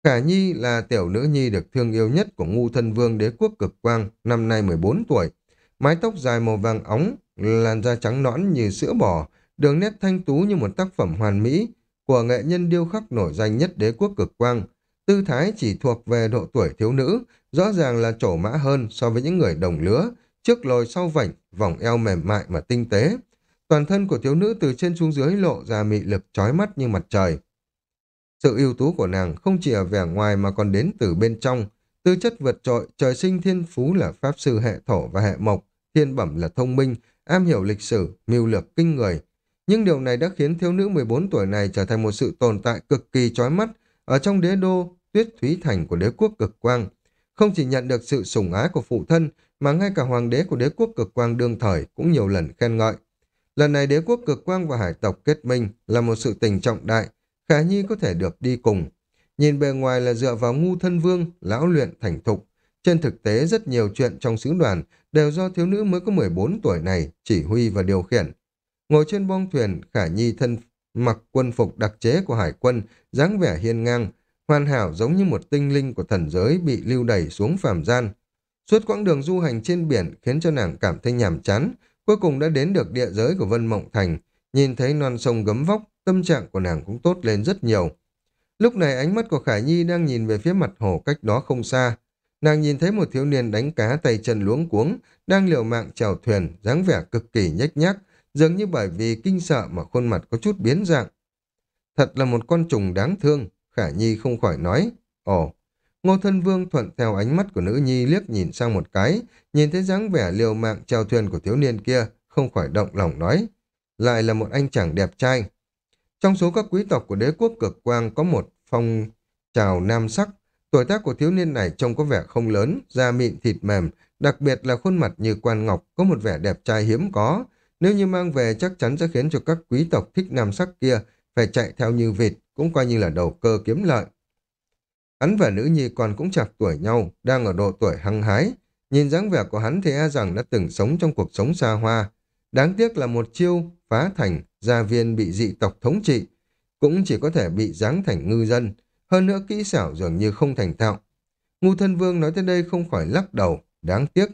Khả Nhi là tiểu nữ nhi được thương yêu nhất của ngu thân vương đế quốc cực quang, năm nay 14 tuổi. Mái tóc dài màu vàng óng, làn da trắng nõn như sữa bò, đường nét thanh tú như một tác phẩm hoàn mỹ của nghệ nhân điêu khắc nổi danh nhất đế quốc cực quang. Tư thái chỉ thuộc về độ tuổi thiếu nữ, rõ ràng là trổ mã hơn so với những người đồng lứa, trước lồi sau vảnh, vòng eo mềm mại mà tinh tế. Toàn thân của thiếu nữ từ trên xuống dưới lộ ra mị lực chói mắt như mặt trời. Sự ưu tú của nàng không chỉ ở vẻ ngoài mà còn đến từ bên trong. Tư chất vượt trội, trời sinh thiên phú là pháp sư hệ thổ và hệ mộc, thiên bẩm là thông minh, am hiểu lịch sử, mưu lược kinh người. Nhưng điều này đã khiến thiếu nữ 14 tuổi này trở thành một sự tồn tại cực kỳ chói mắt ở trong đế đô tuyết thúy thành của đế quốc cực quang. Không chỉ nhận được sự sủng ái của phụ thân, mà ngay cả hoàng đế của đế quốc cực quang đương thời cũng nhiều lần khen ngợi. Lần này đế quốc cực quang và hải tộc kết minh là một sự tình trọng đại, Khả Nhi có thể được đi cùng. Nhìn bề ngoài là dựa vào ngu thân vương, lão luyện thành thục. Trên thực tế rất nhiều chuyện trong sứ đoàn đều do thiếu nữ mới có 14 tuổi này chỉ huy và điều khiển. Ngồi trên bong thuyền, Khả Nhi thân mặc quân phục đặc chế của hải quân, dáng vẻ hiên ngang, hoàn hảo giống như một tinh linh của thần giới bị lưu đẩy xuống phàm gian. Suốt quãng đường du hành trên biển khiến cho nàng cảm thấy nhàm chán, cuối cùng đã đến được địa giới của Vân Mộng Thành, nhìn thấy non sông gấm vóc, tâm trạng của nàng cũng tốt lên rất nhiều. Lúc này ánh mắt của Khải Nhi đang nhìn về phía mặt hồ cách đó không xa. Nàng nhìn thấy một thiếu niên đánh cá tay chân luống cuống, đang liều mạng chèo thuyền, dáng vẻ cực kỳ nhếch nhác, dường như bởi vì kinh sợ mà khuôn mặt có chút biến dạng. Thật là một con trùng đáng thương, Khả Nhi không khỏi nói. Ồ, Ngô Thân Vương thuận theo ánh mắt của nữ nhi liếc nhìn sang một cái, nhìn thấy dáng vẻ liều mạng chèo thuyền của thiếu niên kia, không khỏi động lòng nói. Lại là một anh chàng đẹp trai. Trong số các quý tộc của đế quốc cực quang có một phong trào nam sắc. Tuổi tác của thiếu niên này trông có vẻ không lớn, da mịn thịt mềm, đặc biệt là khuôn mặt như quan ngọc, có một vẻ đẹp trai hiếm có. Nếu như mang về chắc chắn sẽ khiến cho các quý tộc thích nam sắc kia phải chạy theo như vịt, cũng coi như là đầu cơ kiếm lợi. Hắn và nữ nhi còn cũng chạc tuổi nhau, đang ở độ tuổi hăng hái. Nhìn dáng vẻ của hắn thì e rằng đã từng sống trong cuộc sống xa hoa. Đáng tiếc là một chiêu phá thành, gia viên bị dị tộc thống trị, cũng chỉ có thể bị giáng thành ngư dân. Hơn nữa kỹ xảo dường như không thành thạo. Ngu thân vương nói tới đây không khỏi lắc đầu, đáng tiếc.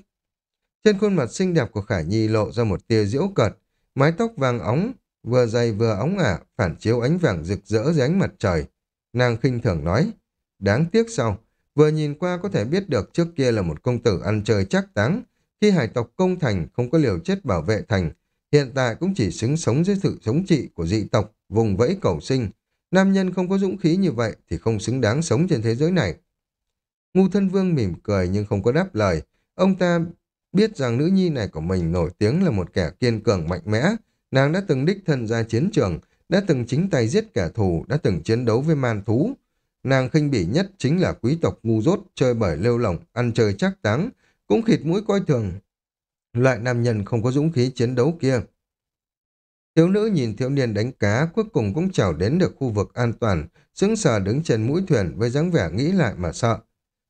Trên khuôn mặt xinh đẹp của Khải Nhi lộ ra một tia diễu cợt, mái tóc vàng óng, vừa dày vừa óng ả, phản chiếu ánh vàng rực rỡ dưới ánh mặt trời. Nàng khinh thường nói, đáng tiếc sao, vừa nhìn qua có thể biết được trước kia là một công tử ăn chơi chắc táng, khi hải tộc công thành không có liều chết bảo vệ thành, hiện tại cũng chỉ xứng sống dưới sự thống trị của dị tộc, vùng vẫy cầu sinh. Nam nhân không có dũng khí như vậy thì không xứng đáng sống trên thế giới này. Ngu thân vương mỉm cười nhưng không có đáp lời. Ông ta biết rằng nữ nhi này của mình nổi tiếng là một kẻ kiên cường mạnh mẽ. Nàng đã từng đích thân ra chiến trường, đã từng chính tay giết kẻ thù, đã từng chiến đấu với man thú. Nàng khinh bỉ nhất chính là quý tộc ngu dốt, chơi bởi lêu lỏng, ăn chơi chắc táng, cũng khịt mũi coi thường. Loại nam nhân không có dũng khí chiến đấu kia. Thiếu nữ nhìn thiếu niên đánh cá cuối cùng cũng trèo đến được khu vực an toàn, sững sờ đứng trên mũi thuyền với dáng vẻ nghĩ lại mà sợ.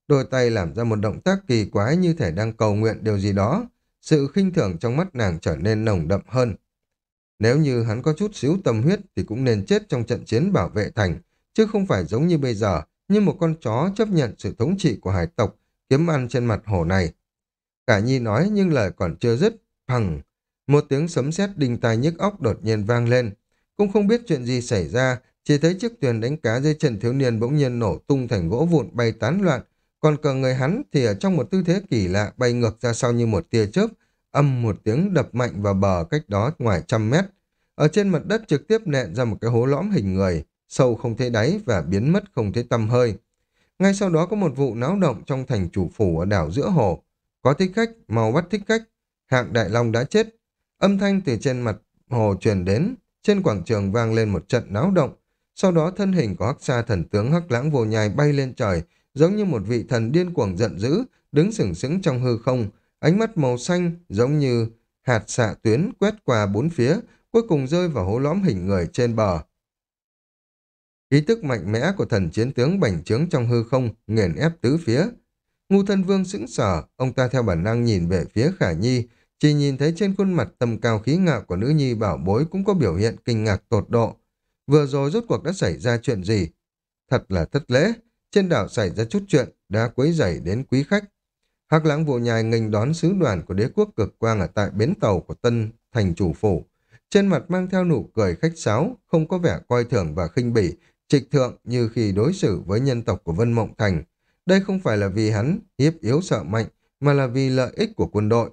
Đôi tay làm ra một động tác kỳ quái như thể đang cầu nguyện điều gì đó. Sự khinh thường trong mắt nàng trở nên nồng đậm hơn. Nếu như hắn có chút xíu tâm huyết thì cũng nên chết trong trận chiến bảo vệ thành, chứ không phải giống như bây giờ, như một con chó chấp nhận sự thống trị của hải tộc, kiếm ăn trên mặt hồ này. Cả nhi nói nhưng lời còn chưa dứt, phẳng, một tiếng sấm sét đình tai nhức óc đột nhiên vang lên. Cũng không biết chuyện gì xảy ra, chỉ thấy chiếc thuyền đánh cá dưới trần thiếu niên bỗng nhiên nổ tung thành gỗ vụn bay tán loạn, còn cờ người hắn thì ở trong một tư thế kỳ lạ bay ngược ra sau như một tia chớp, âm một tiếng đập mạnh vào bờ cách đó ngoài trăm mét. Ở trên mặt đất trực tiếp nện ra một cái hố lõm hình người, sâu không thấy đáy và biến mất không thấy tăm hơi. Ngay sau đó có một vụ náo động trong thành chủ phủ ở đảo giữa hồ. Có thích khách, mau bắt thích khách. Hạng Đại Long đã chết, Âm thanh từ trên mặt hồ truyền đến, trên quảng trường vang lên một trận náo động. Sau đó thân hình của hắc Sa thần tướng hắc lãng vô nhai bay lên trời, giống như một vị thần điên cuồng giận dữ, đứng sừng sững trong hư không, ánh mắt màu xanh giống như hạt xạ tuyến quét qua bốn phía, cuối cùng rơi vào hố lõm hình người trên bờ. Ý tức mạnh mẽ của thần chiến tướng bành trướng trong hư không, nghiền ép tứ phía. Ngu thân vương sững sờ, ông ta theo bản năng nhìn về phía khả nhi, chỉ nhìn thấy trên khuôn mặt tầm cao khí ngạo của nữ nhi bảo bối cũng có biểu hiện kinh ngạc tột độ. Vừa rồi rốt cuộc đã xảy ra chuyện gì? Thật là thất lễ, trên đảo xảy ra chút chuyện, đã quấy rầy đến quý khách. Hắc lãng vụ nhài nghênh đón sứ đoàn của đế quốc cực quang ở tại bến tàu của tân thành chủ phủ. Trên mặt mang theo nụ cười khách sáo, không có vẻ coi thường và khinh bỉ, trịch thượng như khi đối xử với nhân tộc của Vân Mộng Thành. Đây không phải là vì hắn hiếp yếu sợ mạnh, mà là vì lợi ích của quân đội.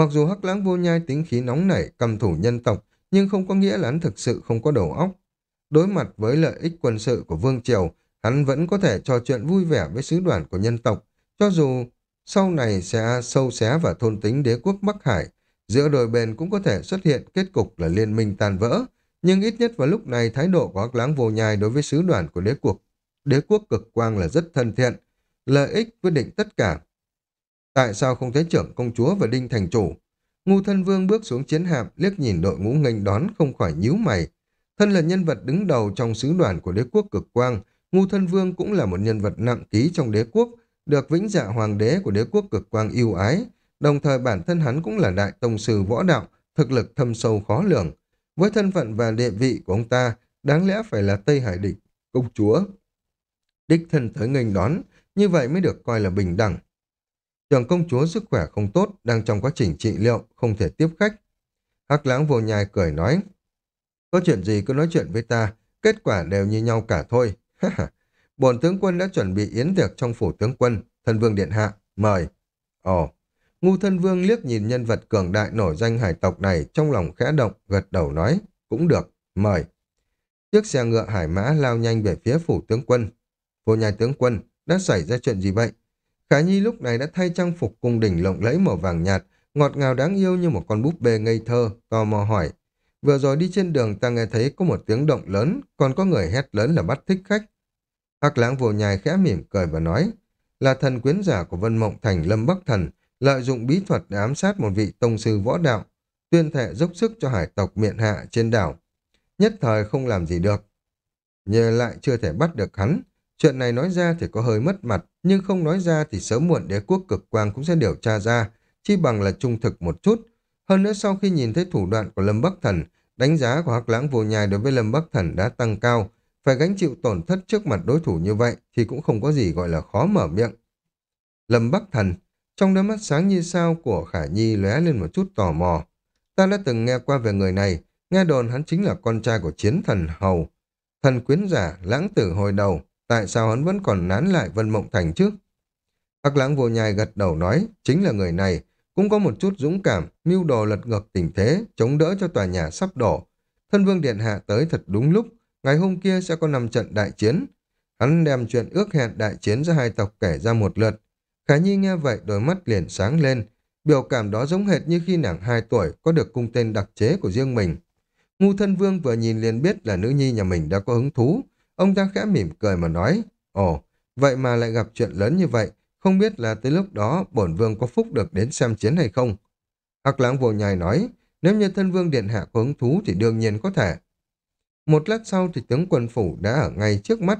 Mặc dù hắc lãng vô nhai tính khí nóng nảy, cầm thủ nhân tộc, nhưng không có nghĩa là hắn thực sự không có đầu óc. Đối mặt với lợi ích quân sự của Vương Triều, hắn vẫn có thể trò chuyện vui vẻ với sứ đoàn của nhân tộc, cho dù sau này sẽ sâu xé và thôn tính đế quốc Bắc Hải, giữa đôi bên cũng có thể xuất hiện kết cục là liên minh tan vỡ, nhưng ít nhất vào lúc này thái độ của Hắc Lãng Vô Nhai đối với sứ đoàn của đế quốc, đế quốc cực quang là rất thân thiện, lợi ích quyết định tất cả. Tại sao không thấy trưởng công chúa và đinh thành chủ? Ngu thân vương bước xuống chiến hạm, liếc nhìn đội ngũ nghênh đón không khỏi nhíu mày. Thân là nhân vật đứng đầu trong sứ đoàn của đế quốc cực quang, ngu thân vương cũng là một nhân vật nặng ký trong đế quốc, được vĩnh dạ hoàng đế của đế quốc cực quang yêu ái. Đồng thời bản thân hắn cũng là đại tông sư võ đạo, thực lực thâm sâu khó lường. Với thân phận và địa vị của ông ta, đáng lẽ phải là Tây Hải Địch, công chúa. Đích thân tới nghênh đón, như vậy mới được coi là bình đẳng. Trường công chúa sức khỏe không tốt, đang trong quá trình trị liệu, không thể tiếp khách. Hắc lãng vô nhai cười nói, có chuyện gì cứ nói chuyện với ta, kết quả đều như nhau cả thôi. Bổn tướng quân đã chuẩn bị yến tiệc trong phủ tướng quân, thân vương điện hạ, mời. Ồ, ngu thân vương liếc nhìn nhân vật cường đại nổi danh hải tộc này trong lòng khẽ động, gật đầu nói, cũng được, mời. Chiếc xe ngựa hải mã lao nhanh về phía phủ tướng quân. Vô nhai tướng quân, đã xảy ra chuyện gì vậy? Khả Nhi lúc này đã thay trang phục cung đỉnh lộng lẫy màu vàng nhạt, ngọt ngào đáng yêu như một con búp bê ngây thơ, tò mò hỏi. Vừa rồi đi trên đường ta nghe thấy có một tiếng động lớn, còn có người hét lớn là bắt thích khách. Hắc lãng vô nhai khẽ mỉm cười và nói, là thần quyến giả của Vân Mộng Thành Lâm Bắc Thần, lợi dụng bí thuật để ám sát một vị tông sư võ đạo, tuyên thệ dốc sức cho hải tộc miện hạ trên đảo. Nhất thời không làm gì được. Nhờ lại chưa thể bắt được hắn, chuyện này nói ra thì có hơi mất mặt, nhưng không nói ra thì sớm muộn đế quốc cực quang cũng sẽ điều tra ra, chi bằng là trung thực một chút. Hơn nữa sau khi nhìn thấy thủ đoạn của Lâm Bắc Thần, đánh giá của Hắc Lãng Vô Nhai đối với Lâm Bắc Thần đã tăng cao, phải gánh chịu tổn thất trước mặt đối thủ như vậy thì cũng không có gì gọi là khó mở miệng. Lâm Bắc Thần, trong đôi mắt sáng như sao của Khả Nhi lóe lên một chút tò mò. Ta đã từng nghe qua về người này, nghe đồn hắn chính là con trai của chiến thần Hầu. Thần quyến giả, lãng tử hồi đầu, tại sao hắn vẫn còn nán lại Vân Mộng Thành trước? Hắc lãng vô nhai gật đầu nói, chính là người này, cũng có một chút dũng cảm, mưu đồ lật ngược tình thế, chống đỡ cho tòa nhà sắp đổ. Thân vương điện hạ tới thật đúng lúc, ngày hôm kia sẽ có năm trận đại chiến. Hắn đem chuyện ước hẹn đại chiến giữa hai tộc kể ra một lượt. Khả Nhi nghe vậy đôi mắt liền sáng lên, biểu cảm đó giống hệt như khi nàng hai tuổi có được cung tên đặc chế của riêng mình. Ngu thân vương vừa nhìn liền biết là nữ nhi nhà mình đã có hứng thú, ông ta khẽ mỉm cười mà nói, ồ, vậy mà lại gặp chuyện lớn như vậy, không biết là tới lúc đó bổn vương có phúc được đến xem chiến hay không. Hắc lãng vô nhai nói, nếu như thân vương điện hạ có hứng thú thì đương nhiên có thể. Một lát sau thì tướng quân phủ đã ở ngay trước mắt.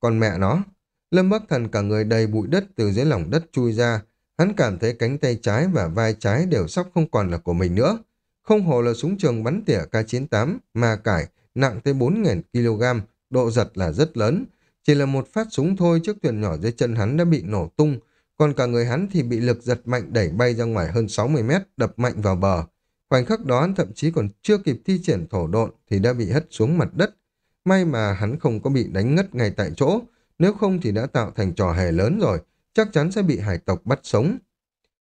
Còn mẹ nó, Lâm Bắc Thần cả người đầy bụi đất từ dưới lòng đất chui ra, hắn cảm thấy cánh tay trái và vai trái đều sắp không còn là của mình nữa. Không hồ là súng trường bắn tỉa K98, mà cải, nặng tới 4.000 kg, độ giật là rất lớn, chỉ là một phát súng thôi chiếc thuyền nhỏ dưới chân hắn đã bị nổ tung, còn cả người hắn thì bị lực giật mạnh đẩy bay ra ngoài hơn 60 mét, đập mạnh vào bờ. Khoảnh khắc đó hắn thậm chí còn chưa kịp thi triển thổ độn thì đã bị hất xuống mặt đất. May mà hắn không có bị đánh ngất ngay tại chỗ, nếu không thì đã tạo thành trò hề lớn rồi, chắc chắn sẽ bị hải tộc bắt sống.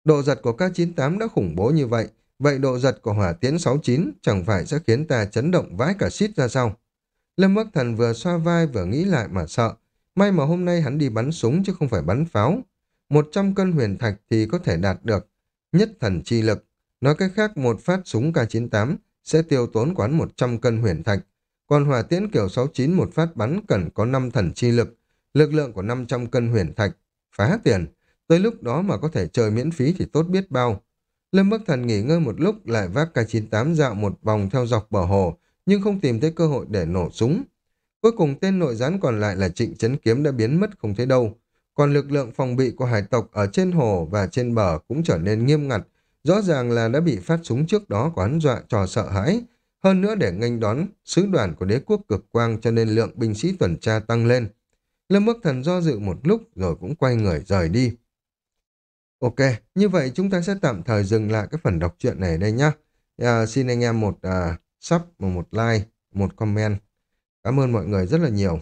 Độ giật của K-98 đã khủng bố như vậy, vậy độ giật của hỏa tiễn 69 chẳng phải sẽ khiến ta chấn động vãi cả xít ra sao? Lâm Bắc Thần vừa xoa vai vừa nghĩ lại mà sợ. May mà hôm nay hắn đi bắn súng chứ không phải bắn pháo. Một trăm cân huyền thạch thì có thể đạt được. Nhất thần chi lực. Nói cách khác, một phát súng K98 sẽ tiêu tốn quán 100 cân huyền thạch. Còn hỏa tiễn kiểu 69 một phát bắn cần có 5 thần chi lực. Lực lượng của 500 cân huyền thạch. Phá tiền. Tới lúc đó mà có thể chơi miễn phí thì tốt biết bao. Lâm Bắc Thần nghỉ ngơi một lúc, lại vác K98 dạo một vòng theo dọc bờ hồ nhưng không tìm thấy cơ hội để nổ súng. Cuối cùng tên nội gián còn lại là trịnh chấn kiếm đã biến mất không thấy đâu. Còn lực lượng phòng bị của hải tộc ở trên hồ và trên bờ cũng trở nên nghiêm ngặt. Rõ ràng là đã bị phát súng trước đó của hắn dọa trò sợ hãi. Hơn nữa để nghênh đón sứ đoàn của đế quốc cực quang cho nên lượng binh sĩ tuần tra tăng lên. Lâm Bắc Thần do dự một lúc rồi cũng quay người rời đi. Ok, như vậy chúng ta sẽ tạm thời dừng lại cái phần đọc truyện này đây nhá. À, xin anh em một à, sub và một like, một comment. Cảm ơn mọi người rất là nhiều.